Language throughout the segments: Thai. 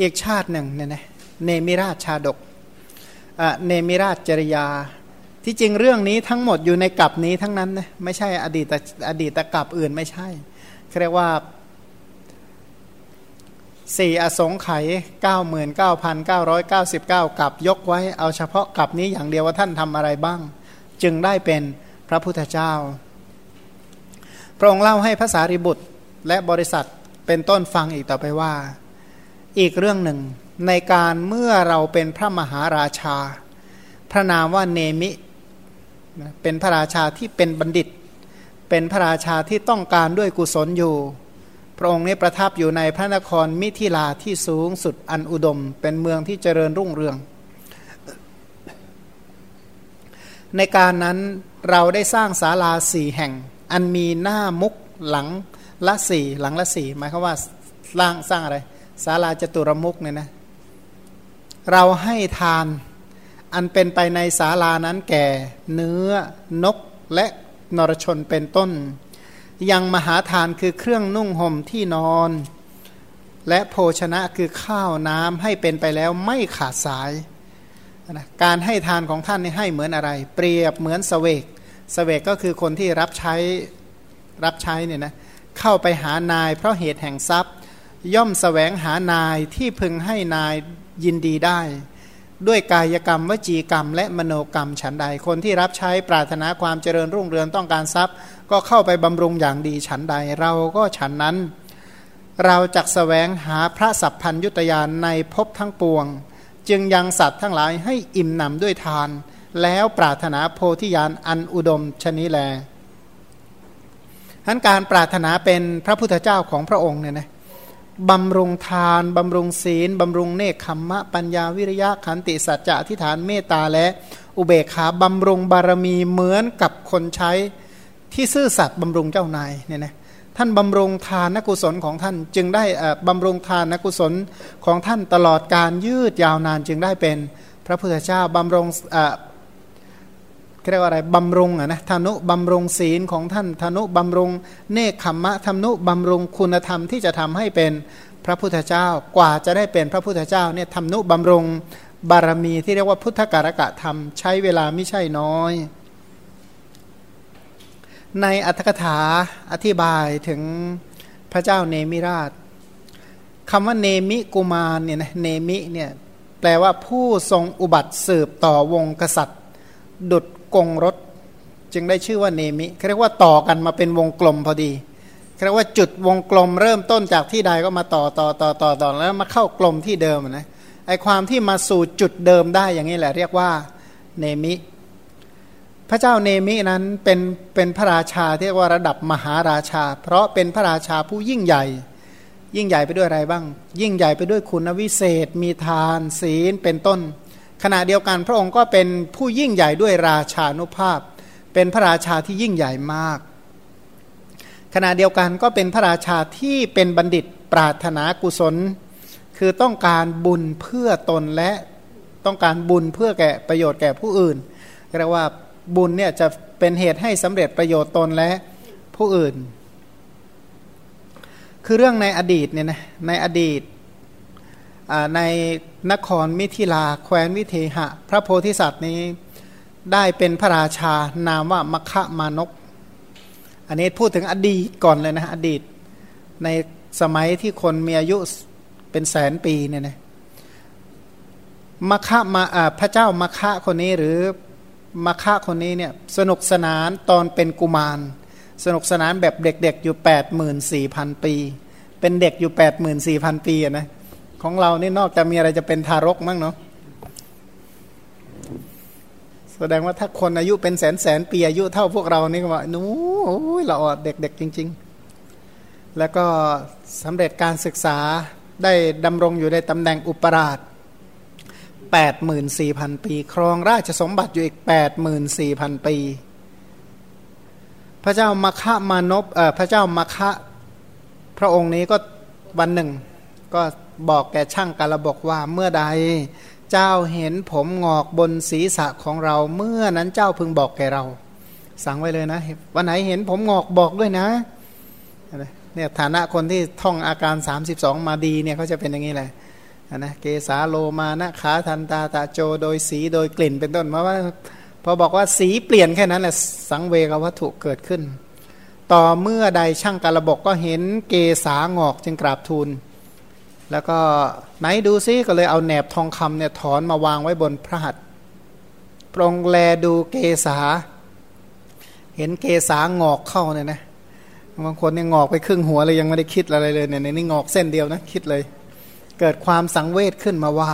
อีกชาติหนึ่งเนี่ยนะเนมิราชชาดกเนมิราชจริยา ที่จริงเรื่องนี้ทั้งหมดอยู่ในกับนี้ทั้งนั้นนะไม่ใช่อดีตอดีตกับอื่นไม่ใช่เรียกว่าสี่อสงไขยเก้าหมื่นเก้าพันเก้าร้อยเก้าสิบเก้ากับยกไว้เอาเฉพาะกับนี้อย่างเดียวว่าท่านทำอะไรบ้าง จึงได้เป็นพระพุทธเจ้า พระองค์เล่าให้ภาษาริบุตรและบริษัทเป็นต้นฟังอีกต่อไปว่า อีกเรื่องหนึ่ง ในการเมื่อเราเป็นพระมหาราชา พระนามว่าเนมิ เป็นพระราชาที่เป็นบัณฑิต เป็นพระราชาที่ต้องการด้วยกุศลอยู่ พระองค์นี้ประทับอยู่ในพระนครมิถิลาที่สูงสุดอันอุดม เป็นเมืองที่เจริญรุ่งเรือง ในการนั้นเราได้สร้างศาลาสี่แห่ง อันมีหน้ามุกหลังละสี่หลังละสี่หมายความว่าสร้างสร้างอะไร ศาลาจตุรมุกเนี่ยนะเราให้ทานอันเป็นไปในศาลานั้นแก่ เนื้อนกและนรชนเป็นต้น ยังมหาทานคือเครื่องนุ่งห่มที่นอน และโภชนะคือข้าวน้ำให้เป็นไปแล้วไม่ขาดสายนะการให้ทานของท่านนี่ให้เหมือนอะไร เปรียบเหมือนสเวกสเวกก็คือคนที่รับใช้รับใช้เนี่ยนะเข้าไปหานายเพราะเหตุแห่งทรัพย์ ย่อมสแสวงหานายที่พึงให้นายยินดีได้ ด้วยกายกรรมวจีกรรม และมโนกรรมฉันใด คนที่รับใช้ปรารถนาความเจริญรุ่งเรืองต้องการทรัพย์ ก็เข้าไปบำรุงอย่างดีฉันใด เราก็ฉันนั้น เราจักสแสวงหาพระสัพพัญยุตยานในภพทั้งปวง จึงยังสัตว์ทั้งหลายให้อิ่มหนำด้วยทาน แล้วปรารถนาโพธิญาณอันอุดมชนิแลทั้นการปรารถนาเป็นพระพุทธเจ้าของพระองค์เนี่ยนะ บำรุงทาน บำรุงศีล บำรุงเนคขมมะ ปัญญาวิริยะขันติสัจจะทิฏฐานเมตตาและอุเบกขาบำรุงบารมีเหมือนกับคนใช้ที่ซื่อสัตย์บำรุงเจ้านายเนี่ยนะท่านบำรุงทานนกุศลของท่านจึงได้บำรุงทานนกุศลของท่านตลอดการยืดยาวนานจึงได้เป็นพระพุทธเจ้าบำรง เรียกว่าอะไรบำรุงอะนะธนุบำรุงศีลของท่านธนุบำรุงเนคขมมะธนุบำรุงคุณธรรมที่จะทำให้เป็นพระพุทธเจ้ากว่าจะได้เป็นพระพุทธเจ้าเนี่ยธนุบำรุงบารมีที่เรียกว่าพุทธการกะธรรมใช้เวลาไม่ใช่น้อย ในอัตถกถาอธิบายถึงพระเจ้าเนมิราชคำว่าเนมิกุมารเนี่ยนะเนมิเนี่ยแปลว่าผู้ทรงอุบัติสืบต่อวงกษัตริย์ ดุด กงรถ จึงได้ชื่อว่าเนมิเรียกว่าต่อกันมาเป็นวงกลมพอดีเรียกว่าจุดวงกลมเริ่มต้นจากที่ใดก็มาต่อต่อต่อต่อต่อแล้วมาเข้ากลมที่เดิมนะไอความที่มาสู่จุดเดิมได้อย่างนี้แหละ เรียกว่าเนมิ พระเจ้าเนมินั้นเป็นเป็นพระราชาที่เรียกว่าระดับมหาราชา เพราะเป็นพระราชาผู้ยิ่งใหญ่ ยิ่งใหญ่ไปด้วยอะไรบ้าง ยิ่งใหญ่ไปด้วยคุณวิเศษ มีทานศีลเป็นต้น ขณะเดียวกันพระองค์ก็เป็นผู้ยิ่งใหญ่ด้วยราชานุภาพ เป็นพระราชาที่ยิ่งใหญ่มาก ขณะเดียวกันก็เป็นพระราชาที่เป็นบัณฑิตปรารถนากุศล คือต้องการบุญเพื่อตนและต้องการบุญเพื่อแก่ประโยชน์แก่ผู้อื่นเรียกว่าบุญเนี่ยจะเป็นเหตุให้สำเร็จประโยชน์ตนและผู้อื่น คือเรื่องในอดีตเนี่ยนะในอดีต ในนครมิถิลาแคว้นวิเทหะ พระโพธิสัตว์นี้ได้เป็นพระราชานามว่ามคะมานก อันนี้พูดถึงอดีตก่อนเลยนะอดีต ในสมัยที่คนมีอายุเป็นแสนปีเนี่ยนะมคะมาพระเจ้ามคะคนนี้หรือมาฆะคนนี้เนี่ยสนุกสนานตอนเป็นกุมาร สนุกสนานแบบเด็กๆอยู่แปดหมื่นสี่พันปี เป็นเด็กอยู่แปดหมื่นสี่พันปีนะ ของเรานี่นอกจากมีอะไรจะเป็นทารกมั้งเนาะแสดงว่าถ้าคนอายุเป็นแสนแสนปีอายุเท่าพวกเรานี่ก็ว่านู้ยเราเด็ก ๆ จริง ๆ แล้วก็สำเร็จการศึกษาได้ดำรงอยู่ในตำแหน่งอุปราช84,000 ปี ครองราชสมบัติอยู่อีก 84,000 ปี พระเจ้ามคะมานพเอ่อพระเจ้ามคะพระองค์นี้ก็วันหนึ่ง ก็ บอกแก่ช่างกาลบอกว่าเมื่อใด เจ้าเห็นผมงอกบนศีรษะของเรา เมื่อนั้นเจ้าพึงบอกแก่เรา สั่งไว้เลยนะวันไหนเห็นผมงอกบอกด้วยนะเนี่ยฐานะคนที่ท่องอาการ 32 มาดีเนี่ยเขาจะเป็นอย่างนี้แหละนะเกสาโลมานะขาทันตาตาโจโดยสีโดยกลิ่นเป็นต้นมาะว่าพอบอกว่าสีเปลี่ยนแค่นั้นแหละสังเวกวัตถุเกิดขึ้น ต่อเมื่อใดช่างกระบกก็เห็นเกสางอกจึงกราบทูล แล้วก็ไหนดูซิก็เลยเอาแหนบทองคำเนี่ยถอนมาวางไว้บนพระหัตถ์ปรงแลดูเกสาเห็นเกสางอกเข้าเนี่ยนะบางคนเนี่ยงอกไปครึ่งหัวเลยยังไม่ได้คิดอะไรเลยเนี่ยนี่งอกเส้นเดียวนะคิดเลย เกิดความสังเวชขึ้นมาว่า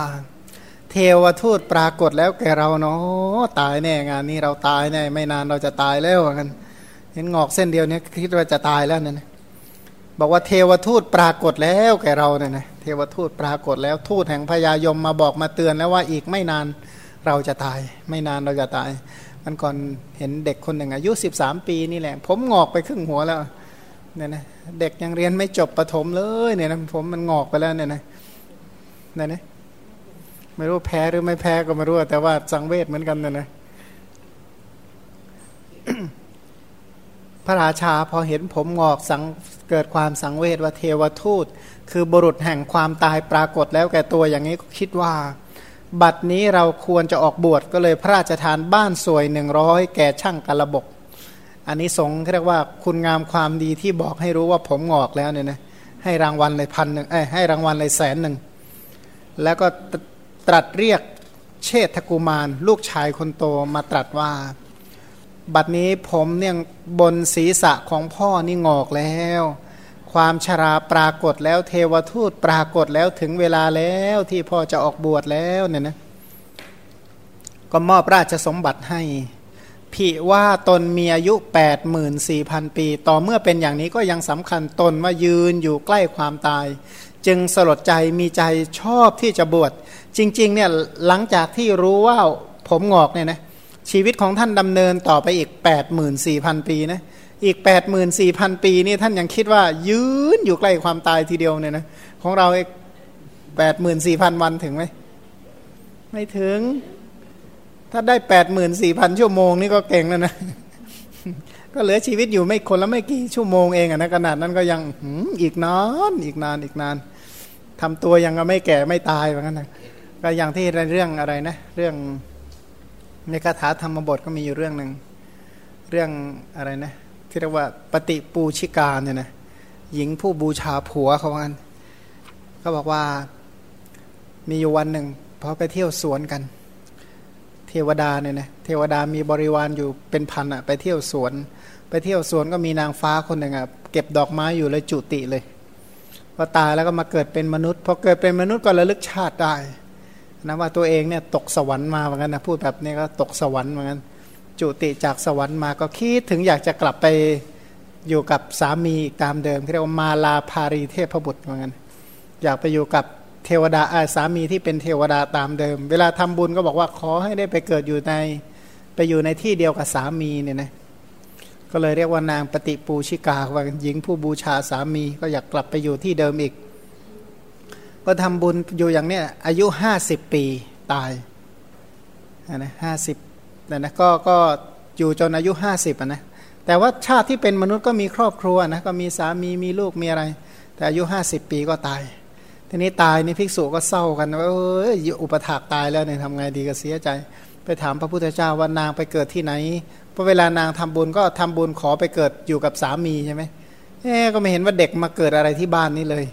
เทวทูตปรากฏแล้วแกเราเนาะตายแน่งานนี้เราตายแน่ไม่นานเราจะตายแล้วกันเห็นงอกเส้นเดียวเนี่ยคิดว่าจะตายแล้วเนี่ยบอกว่าเทวทูตปรากฏแล้วแกเราเนี่ยนะ เทวทูตปรากฏแล้วทูตแห่งพญายมมาบอกมาเตือนแล้วว่าอีกไม่นานเราจะตาย ไม่นานเราจะตาย มันก่อนเห็นเด็กคนหนึ่งอายุ 13 ปีนี่แหละ ผมงอกไปครึ่งหัวแล้วเนี่ยนะเด็กยังเรียนไม่จบประถมเลยเนี่ยนะผมมันงอกไปแล้วเนี่ยนะเนี่ยนะไม่รู้แพ้หรือไม่แพ้ก็ไม่รู้แต่ว่าสังเวชเหมือนกันเนี่ยนะพระราชาพอเห็นผมงอกสังเกิดความสังเวชว่าเทวทูต คือบุรุษแห่งความตายปรากฏแล้วแก่ตัวอย่างนี้ก็คิดว่า บัดนี้เราควรจะออกบวชก็เลยพระราชทานบ้านสวยหนึ่งร้อยแก่ช่างกระบก อันนี้สงเรียกว่าคุณงามความดีที่บอกให้รู้ว่าผมงอกแล้วเนี่ยนะให้รางวัลเลยพันหนึ่งเอ้ให้รางวัลเลยแสนหนึ่งแล้วก็ตรัสเรียกเชษฐกุมาร ลูกชายคนโตมาตรัสว่า บัดนี้ผมเนี่ยบนศีรษะของพ่อนี่งอกแล้ว ความชราปรากฏแล้วเทวทูตปรากฏแล้วถึงเวลาแล้วที่พ่อจะออกบวชแล้วเนี่ยนะก็มอบราชสมบัติให้ผิว่าตนมีอายุ 84,000 ปี ต่อเมื่อเป็นอย่างนี้ก็ยังสำคัญตนว่ายืนอยู่ใกล้ความตาย จึงสลดใจมีใจชอบที่จะบวชจริง ๆ เนี่ยหลังจากที่รู้ว่าผมงอกเนี่ยนะชีวิตของท่านดำเนินต่อไปอีก 84,000 ปีนะ อีก 84,000 ปีนี่ท่านยังคิดว่ายืนอยู่ใกล้ความตายทีเดียวเนี่ยนะของเราอีก84,000วันถึงไหมไม่ถึง ถ้าได้แปดหมื่นสี่พันชั่วโมงนี่ก็เก่งแล้วนะ ก็เหลือชีวิตอยู่ไม่คนละไม่กี่ชั่วโมงเองอะนะขนาดนั้นก็ยังอีกนานอีกนานอีกนานทำตัวยังไม่แก่ไม่ตายเหมือนกันนะก็อย่างที่ในเรื่องอะไรนะ เรื่องในคาถาธรรมบทก็มีอยู่เรื่องหนึ่งเรื่องอะไรนะ ที่เรียกว่าปฏิปูชิกาเนี่ยนะหญิงผู้บูชาผัวเขาว่ากันเขาบอกว่ามีอยู่วันหนึ่งพอไปเที่ยวสวนกัน เทวดาเนี่ยนะเทวดามีบริวารอยู่เป็นพันอะไปเที่ยวสวน ไปเที่ยวสวนก็มีนางฟ้าคนหนึ่งอะเก็บดอกไม้อยู่เลยจุติเลยพอตายแล้วก็มาเกิดเป็นมนุษย์พอเกิดเป็นมนุษย์ก็ระลึกชาติได้นะว่าตัวเองเนี่ยตกสวรรค์มาเหมือนกันนะพูดแบบนี้ก็ตกสวรรค์เหมือนกัน จุติจากสวรรค์มาก็คิดถึงอยากจะกลับไปอยู่กับสามีตามเดิมเรียกว่ามาลาภารีเทพบุตรเหมือนกันอยากไปอยู่กับเทวดาสามีที่เป็นเทวดาตามเดิม เวลาทำบุญก็บอกว่าขอให้ได้ไปเกิดอยู่ในไปอยู่ในที่เดียวกับสามีเนี่ยนะก็เลยเรียกว่านางปฏิปูชิกาว่าหญิงผู้บูชาสามีก็อยากกลับไปอยู่ที่เดิมอีก ก็ทำบุญอยู่อย่างเนี้ยอายุห้าสิบปีตายนะห้าสิบ นะนะก็ก็อยู่จนอายุห้าสิบนะแต่ว่าชาติที่เป็นมนุษย์ก็มีครอบครัวนะก็มีสามีมีลูกมีอะไร แต่อายุห้าสิบปีก็ตาย ทีนี้ตายนี่ภิกษุก็เศร้ากันว่าเอออุปถากตายแล้วเนี่ยทำไงดีก็เสียใจ ไปถามพระพุทธเจ้าว่านางไปเกิดที่ไหนพราะเวลานางทำบุญก็ทำบุญขอไปเกิดอยู่กับสามีใช่ไหมเอ๊ก็ไม่เห็นว่าเด็กมาเกิดอะไรที่บ้านนี้เลย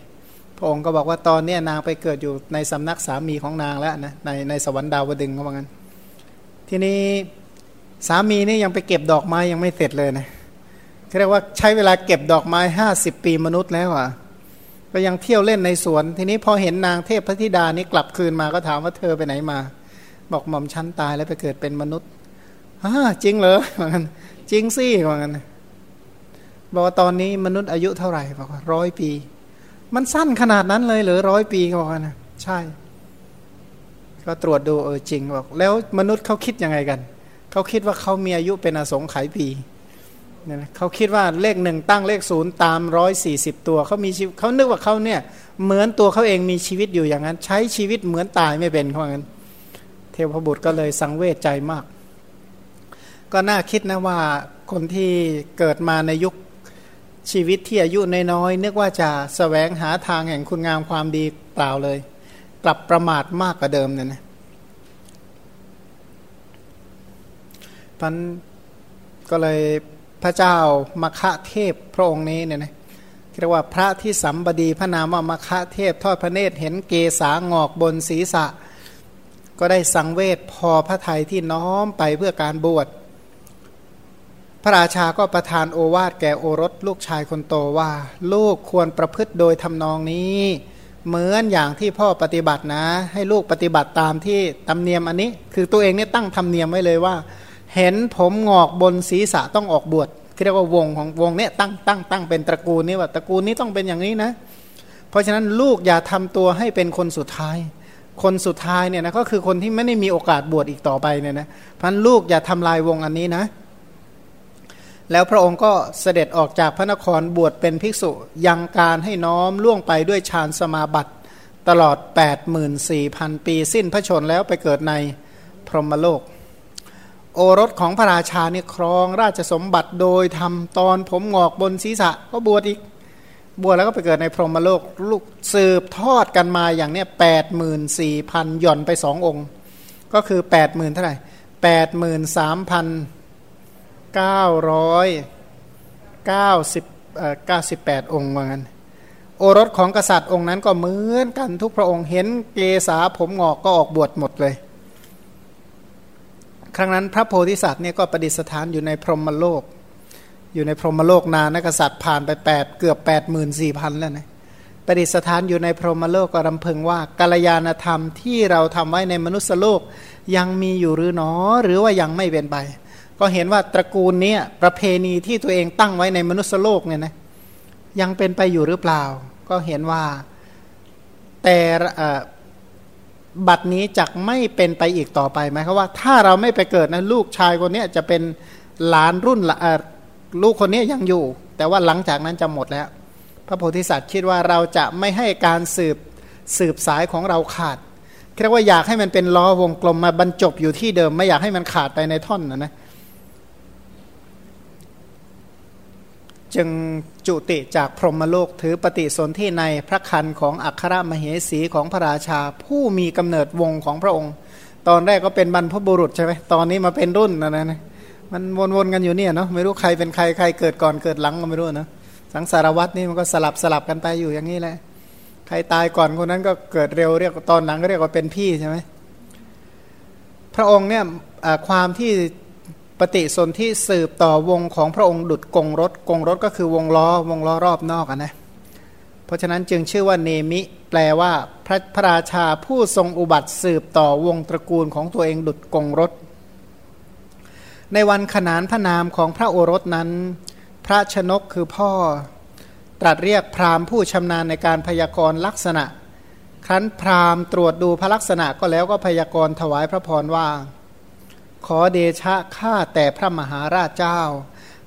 พระองค์ก็บอกว่าตอนนี้นางไปเกิดอยู่ในสำนักสามีของนางแล้วนะในในสวรรค์ดาวดึงเขาบอกงั้น ทีนี้สามีนี่ยังไปเก็บดอกไม้ยังไม่เสร็จเลยนะเรียกว่าใช้เวลาเก็บดอกไม้ห้าสิบปีมนุษย์แล้วอะก็ยังเที่ยวเล่นในสวน ทีนี้พอเห็นนางเทพพระธิดานี้กลับคืนมาก็ถามว่าเธอไปไหนมา บอกหม่อมชั้นตายแล้วไปเกิดเป็นมนุษย์ฮะจริงเหรอเหมือนกันจริงสิเหมือนกันบอกว่าตอนนี้มนุษย์อายุเท่าไหร่บอกว่าร้อยปี มันสั้นขนาดนั้นเลยหรือร้อยปีเขาบอกนะใช่ ก็ตรวจดูเออจริงบอกแล้วมนุษย์เขาคิดยังไงกัน เขาคิดว่าเขามีอายุเป็นอสงไขยปีเนี่ยเขาคิดว่าเลขหนึ่งตั้งเลขศูนย์ตามร้อยสี่สิบตัวเขามีเขานึกว่าเขาเนี่ยเหมือนตัวเขาเองมีชีวิตอยู่อย่างนั้น ใช้ชีวิตเหมือนตายไม่เป็นเขาอย่างนั้น เทพบุตรก็เลยสังเวชใจมาก ก็น่าคิดนะว่าคนที่เกิดมาในยุคชีวิตที่อายุน้อยๆนึกว่าจะสแสวงหาทางแห่งคุณงามความดีเปล่าเลย กลับประมาทมากกว่าเดิมเนี่ยนะพันก็เลยพระเจ้ามคะเทพพระองค์นี้เนี่ยนะเรียกว่าพระที่สัมบดีพระนามว่ามคะเทพทอดพระเนตรเห็นเกษางอกบนศีรษะ ก็ได้สังเวชพอพระไทยที่น้อมไปเพื่อการบวชพระราชาก็ประทานโอวาทแก่โอรสลูกชายคนโตว่า ลูกควรประพฤติโดยทำนองนี้ เหมือนอย่างที่พ่อปฏิบัตินะ ให้ลูกปฏิบัติตามที่ตำเนียมอันนี้ คือตัวเองเนี่ยตั้งธรรมเนียมไว้เลยว่า เห็นผมงอกบนศีรษะต้องออกบวชเรียกว่าวงของวงเนี่ยตั้งตั้งตั้งเป็นตระกูลนี้ว่าตระกูลนี้ต้องเป็นอย่างนี้นะ เพราะฉะนั้นลูกอย่าทำตัวให้เป็นคนสุดท้าย คนสุดท้ายเนี่ยนะก็คือคนที่ไม่ได้มีโอกาสบวชอีกต่อไปเนี่ยนะพันลูกอย่าทำลายวงอันนี้นะ แล้วพระองค์ก็เสด็จออกจากพระนครบวชเป็นภิกษุ ยังการให้น้อมล่วงไปด้วยฌานสมาบัติ ตลอด 84,000 ปีสิ้นพระชนแล้วไปเกิดในพรหมโลก โอรสของพระราชาเนี่ยครองราชสมบัติโดยทำตอนผมงอกบนศีรษะก็บวชอีก บวชแล้วก็ไปเกิดในพรหมโลกลูกสืบทอดกันมาอย่างเนี้ยแปดหมื่นสี่พันหย่อนไปสององค์ ก็คือแปดหมื่นเท่าไหร่แปดหมื่นสามพัน เก้าร้อยเก้าสิบเก้าสิบแปดองค์ว่างั้นโอรสของกษัตริย์องค์นั้นก็เหมือนกันทุกพระองค์เห็นเกษาผมงอกก็ออกบวชหมดเลย ครั้งนั้นพระโพธิสัตว์เนี่ยก็ประดิษฐานอยู่ในพรหมโลก อยู่ในพรหมโลกนานนะกษัตริย์ผ่านไปแปดเกือบแปดหมื่นสี่พันแล้วนะประดิษฐานอยู่ในพรหมโลกก็รำพึงว่ากัลยาณธรรมที่เราทำไว้ในมนุษยโลกยังมีอยู่หรือหนอ หรือว่ายังไม่เป็นไป ก็เห็นว่าตระกูลนี้ประเพณีที่ตัวเองตั้งไว้ในมนุษยโลกเนี่ยนะยังเป็นไปอยู่หรือเปล่า ก็เห็นว่าแต่บัตรนี้จักไม่เป็นไปอีกต่อไปไหมครับว่า ถ้าเราไม่ไปเกิดนะลูกชายคนนี้จะเป็นหลานรุ่นลูกคนนี้ยังอยู่ แต่ว่าหลังจากนั้นจะหมดแล้ว พระโพธิสัตว์คิดว่าเราจะไม่ให้การสืบสืบสายของเราขาดเรียกว่าอยากให้มันเป็นล้อวงกลมมาบรรจบอยู่ที่เดิม ไม่อยากให้มันขาดไปในท่อนนะนะ จึงจุติจากพรหมโลกถือปฏิสนธิในพระคันของอัครมเหสีของพระราชา ผู้มีกำเนิดวงของพระองค์ ตอนแรกก็เป็นบรรพบุรุษใช่ไหมตอนนี้มาเป็นรุ่นนะนะมันวนๆกันอยู่เนี่ยเนาะไม่รู้ใครเป็นใครใครเกิดก่อนเกิดหลังก็ไม่รู้นะสังสารวัตนี่มันก็สลับสลับกันไปอยู่อย่างนี้แหละใครตายก่อนคนนั้นก็เกิดเร็วเรียกตอนหลังก็เรียกว่าเป็นพี่ใช่ไหมพระองค์เนี่ยความที่ ปฏิสนธิสืบต่อวงของพระองค์ดุดกงรถกงรถก็คือวงล้อวงล้อรอบนอกนะเพราะฉะนั้นจึงชื่อว่าเนมิ แปลว่าพระพระราชาผู้ทรงอุบัติสืบต่อวงตระกูลของตัวเองดุดกงรถ ในวันขนานพระนามของพระโอรสนั้น พระชนกคือพ่อ ตรัสเรียกพราหมณ์ผู้ชำนาญในการพยากรณ์ลักษณะ ครั้นพราหมณ์ตรวจดูพระลักษณะก็แล้วก็พยากรณ์ถวายพระพรว่า ขอเดชะข้าแต่พระมหาราชเจ้า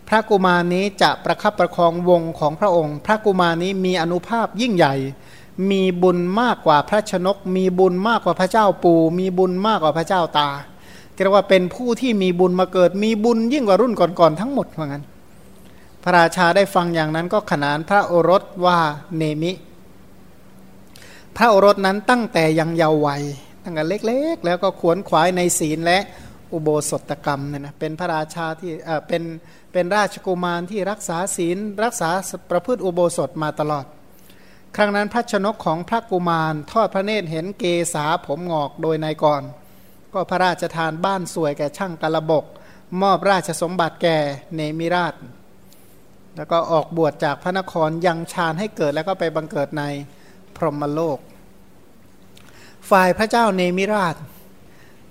พระกุมารนี้จะประคับประคองวงของพระองค์ พระกุมารนี้มีอนุภาพยิ่งใหญ่ มีบุญมากกว่าพระชนก มีบุญมากกว่าพระเจ้าปูมีบุญมากกว่าพระเจ้าตาเรียกว่าเป็นผู้ที่มีบุญมาเกิด มีบุญยิ่งกว่ารุ่นก่อนๆทั้งหมดเหมือนกันพระราชาได้ฟังอย่างนั้นก็ขนานพระโอรสว่าเนมิ พระโอรสนั้นตั้งแต่ยังเยาว์วัยตั้งแต่เล็กๆ แล้วก็ขวนขวายในศีลและ อุโบสถกรรมเนี่ยนะเป็นพระราชาที่เออเป็นเป็นราชกุมารที่รักษาศีล รักษาประพฤติอุโบสถมาตลอด ครั้งนั้นพระชนกของพระกุมารทอดพระเนตรเห็นเกษาผมงอกโดยนายก่อน ก็พระราชทานบ้านสวยแก่ช่างกระบก มอบราชสมบัติแก่เนมิราช แล้วก็ออกบวชจากพระนครยังชาญให้เกิดแล้วก็ไปบังเกิดในพรหมโลก ฝ่ายพระเจ้าเนมิราช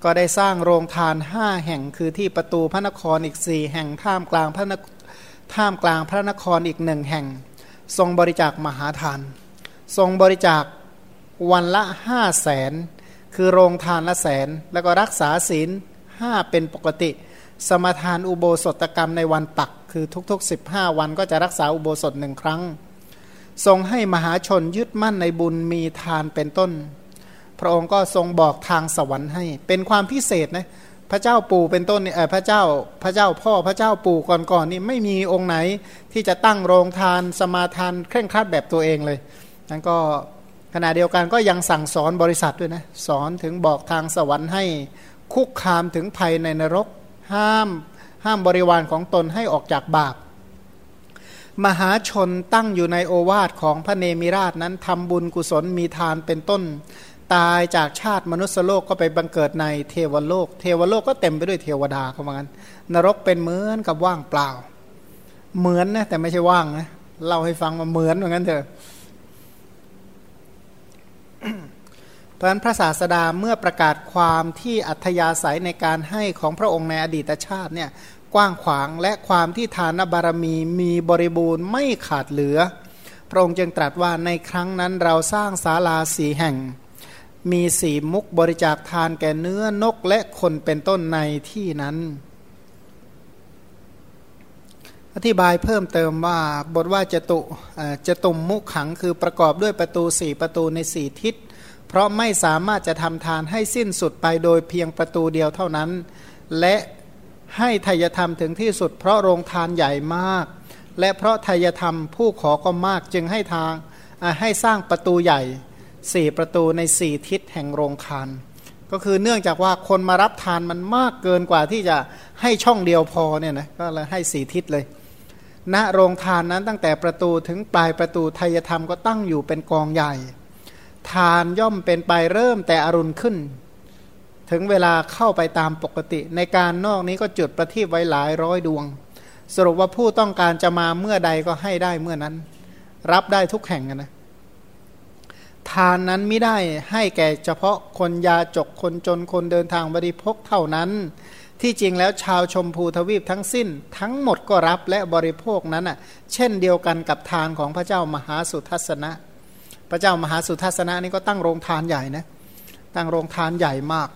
ก็ได้สร้างโรงทานห้าแห่งคือที่ประตูพระนครอีกสี่แห่งท่ามกลางพระนท่ามกลางพระนครอีกหนึ่งแห่ง ทรงบริจาคมหาทาน ทรงบริจาควันละห้าแสนคือโรงทานละแสน แล้วก็รักษาศีลห้าเป็นปกติ สมทานอุโบสถกรรมในวันปัก คือทุกๆ 15 วันก็จะรักษาอุโบสถหนึ่งครั้ง ทรงให้มหาชนยึดมั่นในบุญมีทานเป็นต้น พระองค์ก็ทรงบอกทางสวรรค์ให้ เป็นความพิเศษนะพระเจ้าปู่เป็นต้นเนี่ยพระเจ้าพระเจ้าพ่อพระเจ้าปู่ก่อนๆนนี่ไม่มีองค์ไหนที่จะตั้งโรงทานสมาทานเคร่งครัดแบบตัวเองเลยนั้นก็ขณะเดียวกันก็ยังสั่งสอนบริษัทด้วยนะสอนถึงบอกทางสวรรค์ให้คุกคามถึงภัยในนรก ห้ามห้ามบริวารของตนให้ออกจากบาป มหาชนตั้งอยู่ในโอวาทของพระเนมิราชนั้นทำบุญกุศลมีทานเป็นต้น ตายจากชาติมนุษยโลกก็ไปบังเกิดในเทวโลก เทวโลกก็เต็มไปด้วยเทวดาเขาบอกงั้น นรกเป็นเหมือนกับว่างเปล่า เหมือนนะแต่ไม่ใช่ว่างนะเล่าให้ฟังมาเหมือนเหมือนกันเถอะเพราะนั้นพระศาสดาเมื่อประกาศความที่อัธยาศัยในการให้ของพระองค์ในอดีตชาติเนี่ยกว้างขวางและความที่ทานบารมีมีบริบูรณ์ไม่ขาดเหลือ พระองค์จึงตรัสว่าในครั้งนั้นเราสร้างศาลาสีแห่ง มีสีมุกบริจาคทานแก่เนื้อนกและคนเป็นต้นในที่นั้น อธิบายเพิ่มเติมว่าบทว่าจตุจะตุมมุขขังคือประกอบด้วยประตูสี่ประตูในสี่ทิศ เพราะไม่สามารถจะทำทานให้สิ้นสุดไปโดยเพียงประตูเดียวเท่านั้น และให้ทายธรรมถึงที่สุด เพราะโรงทานใหญ่มาก และเพราะทายธรรมผู้ขอก็มากจึงให้ทางให้สร้างประตูใหญ่ สี่ประตูในสี่ทิศแห่งโรงทาน ก็คือเนื่องจากว่าคนมารับทานมันมากเกินกว่าที่จะให้ช่องเดียวพอเนี่ยนะก็เลยให้สี่ทิศเลยณโรงทานนั้นตั้งแต่ประตูถึงปลายประตูทายธรรมก็ตั้งอยู่เป็นกองใหญ่ ทานย่อมเป็นไปเริ่มแต่อรุณขึ้น ถึงเวลาเข้าไปตามปกติ ในการนอกนี้ก็จุดประทีปไว้หลายร้อยดวง สรุปว่าผู้ต้องการจะมาเมื่อใดก็ให้ได้เมื่อนั้น รับได้ทุกแห่งนะ ทานนั้นไม่ได้ให้แก่เฉพาะคนยาจกคนจนคนเดินทางบริพกเท่านั้น ที่จริงแล้วชาวชมพูทวีปทั้งสิ้น ทั้งหมดก็รับและบริโภคนั้นอะเช่นเดียวกันกับทานของพระเจ้ามหาสุทัศนะ พระเจ้ามหาสุทัศนะนี่ก็ตั้งโรงทานใหญ่นะตั้งโรงทานใหญ่มาก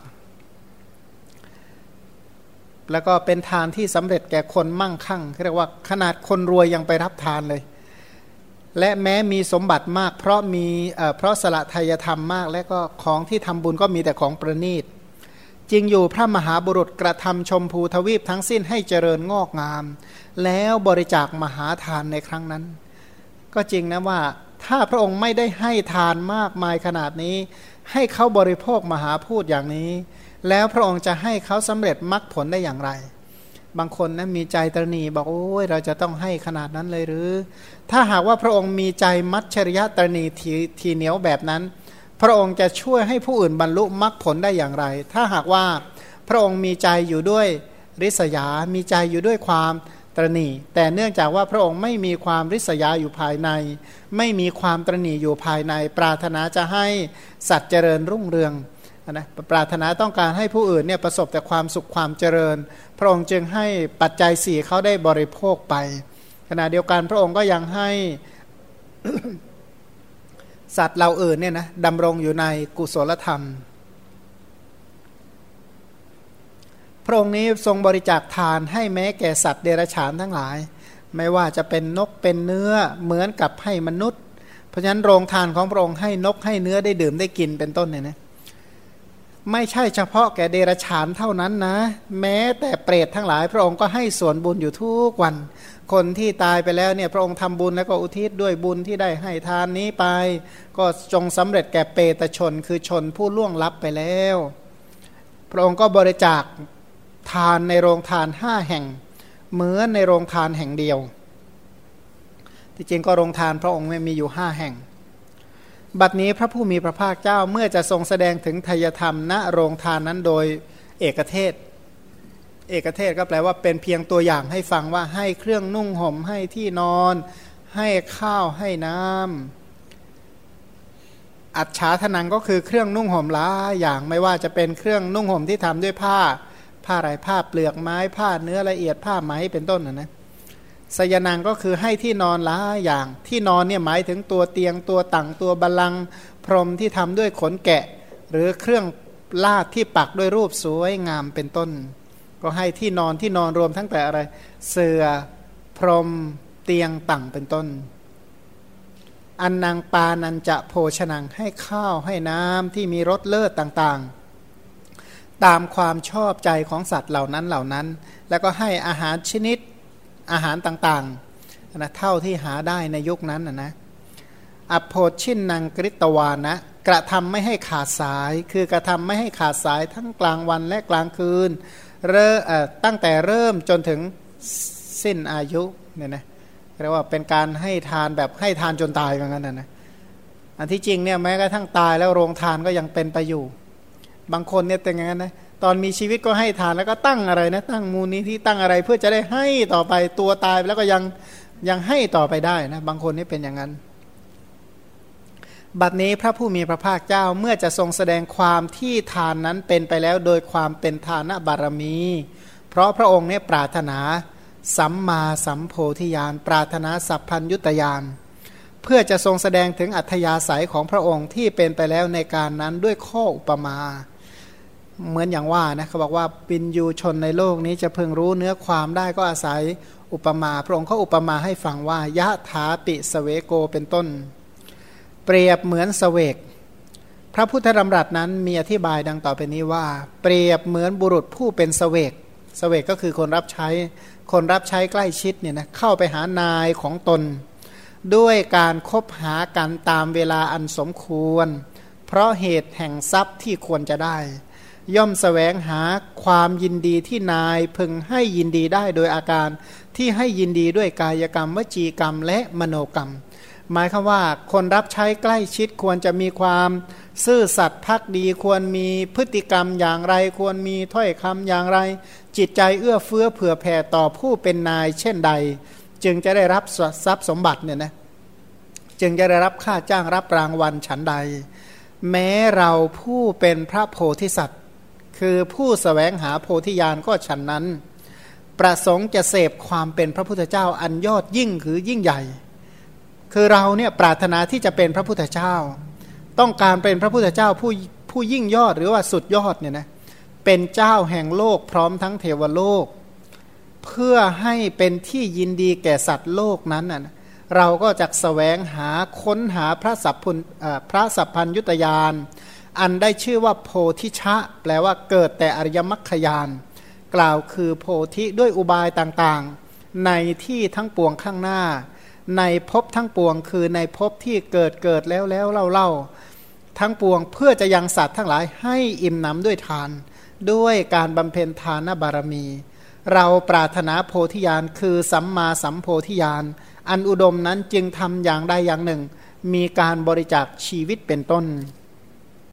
แล้วก็เป็นทานที่สำเร็จแก่คนมั่งคั่งเรียกว่าขนาดคนรวยยังไปรับทานเลย และแม้มีสมบัติมาก เพราะมีเพราะสละทายธรรมมาก และก็ของที่ทำบุญก็มีแต่ของประณีตจริงอยู่พระมหาบุรุษกระทำชมพูทวีปทั้งสิ้นให้เจริญงอกงาม แล้วบริจาคมหาทานในครั้งนั้น ก็จริงนะว่าถ้าพระองค์ไม่ได้ให้ทานมากมายขนาดนี้ ให้เขาบริโภคมหาพูดอย่างนี้ แล้วพระองค์จะให้เขาสำเร็จมรรคผลได้อย่างไร บางคนนะมีใจตรณีบอกโอ้ยเราจะต้องให้ขนาดนั้นเลยหรือ ถ้าหากว่าพระองค์มีใจมัจฉริยะตรณีทีทีเหนียวแบบนั้น พระองค์จะช่วยให้ผู้อื่นบรรลุมรรคผลได้อย่างไร ถ้าหากว่าพระองค์มีใจอยู่ด้วยริษยา มีใจอยู่ด้วยความตรณีแต่เนื่องจากว่าพระองค์ไม่มีความริษยาอยู่ภายใน ไม่มีความตรณีอยู่ภายใน ปรารถนาจะให้สัตว์เจริญรุ่งเรือง นะปรารถนาต้องการให้ผู้อื่นเนี่ยประสบแต่ความสุขความเจริญ พระองค์จึงให้ปัจจัยสี่เขาได้บริโภคไป ขณะเดียวกันพระองค์ก็ยังให้สัตว์เราอื่นเนี่ยนะดำรงอยู่ในกุศลธรรม พระองค์นี้ทรงบริจาคทานให้แม้แก่สัตว์เดรัจฉานทั้งหลาย ไม่ว่าจะเป็นนกเป็นเนื้อเหมือนกับให้มนุษย์ เพราะฉะนั้นโรงทานของพระองค์ให้นกให้เนื้อได้ดื่มได้กินเป็นต้นเนี่ยนะ ไม่ใช่เฉพาะแก่เดรฉานเท่านั้นนะ แม้แต่เปรตทั้งหลาย พระองค์ก็ให้ส่วนบุญอยู่ทุกวัน คนที่ตายไปแล้วเนี่ยพระองค์ทำบุญแล้วก็อุทิศด้วยบุญที่ได้ให้ทานนี้ไป ก็จงสำเร็จแก่เปตชนคือชนผู้ล่วงลับไปแล้ว พระองค์ก็บริจาคทานในโรงทานห้าแห่ง เหมือนในโรงทานแห่งเดียว ที่จริงก็โรงทานพระองค์มีอยู่ห้าแห่ง บัดนี้พระผู้มีพระภาคเจ้าเมื่อจะทรงแสดงถึงทยธรรมณโรงทานนั้นโดยเอกเทศ เอกเทศก็แปลว่าเป็นเพียงตัวอย่างให้ฟังว่าให้เครื่องนุ่งห่มให้ที่นอน ให้ข้าวให้น้ำอัจฉาทนังก็คือเครื่องนุ่งห่มล้าอย่างไม่ว่าจะเป็นเครื่องนุ่งห่มที่ทำด้วยผ้า ผ้าไรผ้าเปลือกไม้ผ้าเนื้อละเอียดผ้าไหมเป็นต้นนะนะ สยนังก็คือให้ที่นอนล้าอย่าง ที่นอนเนี่ยหมายถึงตัวเตียงตัวตั่งตัวบาลังพรมที่ทำด้วยขนแกะ หรือเครื่องลาดที่ปักด้วยรูปสวยงามเป็นต้น ก็ให้ที่นอนที่นอนรวมทั้งแต่อะไร เสือพรมเตียงตั่งเป็นต้น อันนางปานันจะโภชนังให้ข้าวให้น้ำที่มีรสเลิศต่างๆ ตามความชอบใจของสัตว์เหล่านั้นเหล่านั้น แล้วก็ให้อาหารชนิด อาหารต่างๆนะเท่าที่หาได้ในยุคนั้นนะนะอโพชินนางกริตวานะ กระทำไม่ให้ขาดสาย คือกระทำไม่ให้ขาดสายทั้งกลางวันและกลางคืนเริ่มตั้งแต่เริ่มจนถึงสิ้นอายุเนี่ยนะเรียกว่าเป็นการให้ทานแบบให้ทานจนตายเหมือนกันนะนะอันที่จริงเนี่ยแม้กระทั่งตายแล้วโรงทานก็ยังเป็นไปอยู่ บางคนเนี่ยเป็นอย่างนั้นนะ ตอนมีชีวิตก็ให้ทานแล้วก็ตั้งอะไรนะ ตั้งมูลนิธิตั้งอะไรเพื่อจะได้ให้ต่อไปตัวตายแล้วก็ยังยังให้ต่อไปได้นะบางคนนี่เป็นอย่างนั้น บัดนี้พระผู้มีพระภาคเจ้าเมื่อจะทรงแสดงความที่ทานนั้นเป็นไปแล้วโดยความเป็นทานบารมี เพราะพระองค์เนี่ยปรารถนาสัมมาสัมโพธิญาณปรารถนาสัพพัญยุตยานเพื่อจะทรงแสดงถึงอัธยาศัยของพระองค์ที่เป็นไปแล้วในการนั้นด้วยข้ออุปมา เหมือนอย่างว่านะเขาบอกว่าปินยูชนในโลกนี้จะเพิ่งรู้เนื้อความได้ก็อาศัยอุปมาพระองค์เขาอุปมาให้ฟังว่ายะถาปิสเวโกเป็นต้น เปรียบเหมือนสเวก พระพุทธธรรมรัตนั้นมีอธิบายดังต่อไปนี้ว่า เปรียบเหมือนบุรุษผู้เป็นสเวกสเวกก็คือคนรับใช้ คนรับใช้ใกล้ชิดเนี่ยนะเข้าไปหานายของตน ด้วยการคบหากันตามเวลาอันสมควร เพราะเหตุแห่งทรัพย์ที่ควรจะได้ ย่อมสแสวงหาความยินดีที่นายพึงให้ยินดีได้โดยอาการที่ให้ยินดีด้วยกายกรรม วจีกรรม และมโนกรรม หมายคือว่าคนรับใช้ใกล้ชิดควรจะมีความซื่อสัตย์พักดีควรมีพฤติกรรมอย่างไร ควรมีถ้อยคำอย่างไร จิตใจเอื้อเฟื้อเผื่อแผ่ต่อผู้เป็นนายเช่นใด จึงจะได้รับทรัพย์สมบัติเนี่ยนะจึงจะได้รับค่าจ้างรับรางวัลฉันใด แม้เราผู้เป็นพระโพธิสัตว์ คือผู้สแสวงหาโพธิญาณก็ฉันนั้น ประสงค์จะเสพความเป็นพระพุทธเจ้าอันยอดยิ่งคือยิ่งใหญ่ คือเราเนี่ยปรารถนาที่จะเป็นพระพุทธเจ้า ต้องการเป็นพระพุทธเจ้าผู้ผู้ยิ่งยอดหรือว่าสุดยอดเนี่ยนะเป็นเจ้าแห่งโลกพร้อมทั้งเทวโลก เพื่อให้เป็นที่ยินดีแก่สัตว์โลกนั้นน่ะเราก็จะสแสวงหาค้นหาพระสัพพุพระสัพพัญยุตยาน อันได้ชื่อว่าโพธิชะ แปลว่าเกิดแต่อริยมรรคยาน กล่าวคือโพธิด้วยอุบายต่างๆ ในที่ทั้งปวงข้างหน้า ในภพทั้งปวงคือในภพที่เกิดเกิดแล้วแล้วเล่าเล่าทั้งปวงเพื่อจะยังสัตว์ทั้งหลายให้อิ่มหนำด้วยทาน ด้วยการบำเพ็ญทานบารมี เราปรารถนาโพธิญาณคือสัมมาสัมโพธิญาณอันอุดมนั้นจึงทำอย่างใดอย่างหนึ่ง มีการบริจาคชีวิตเป็นต้น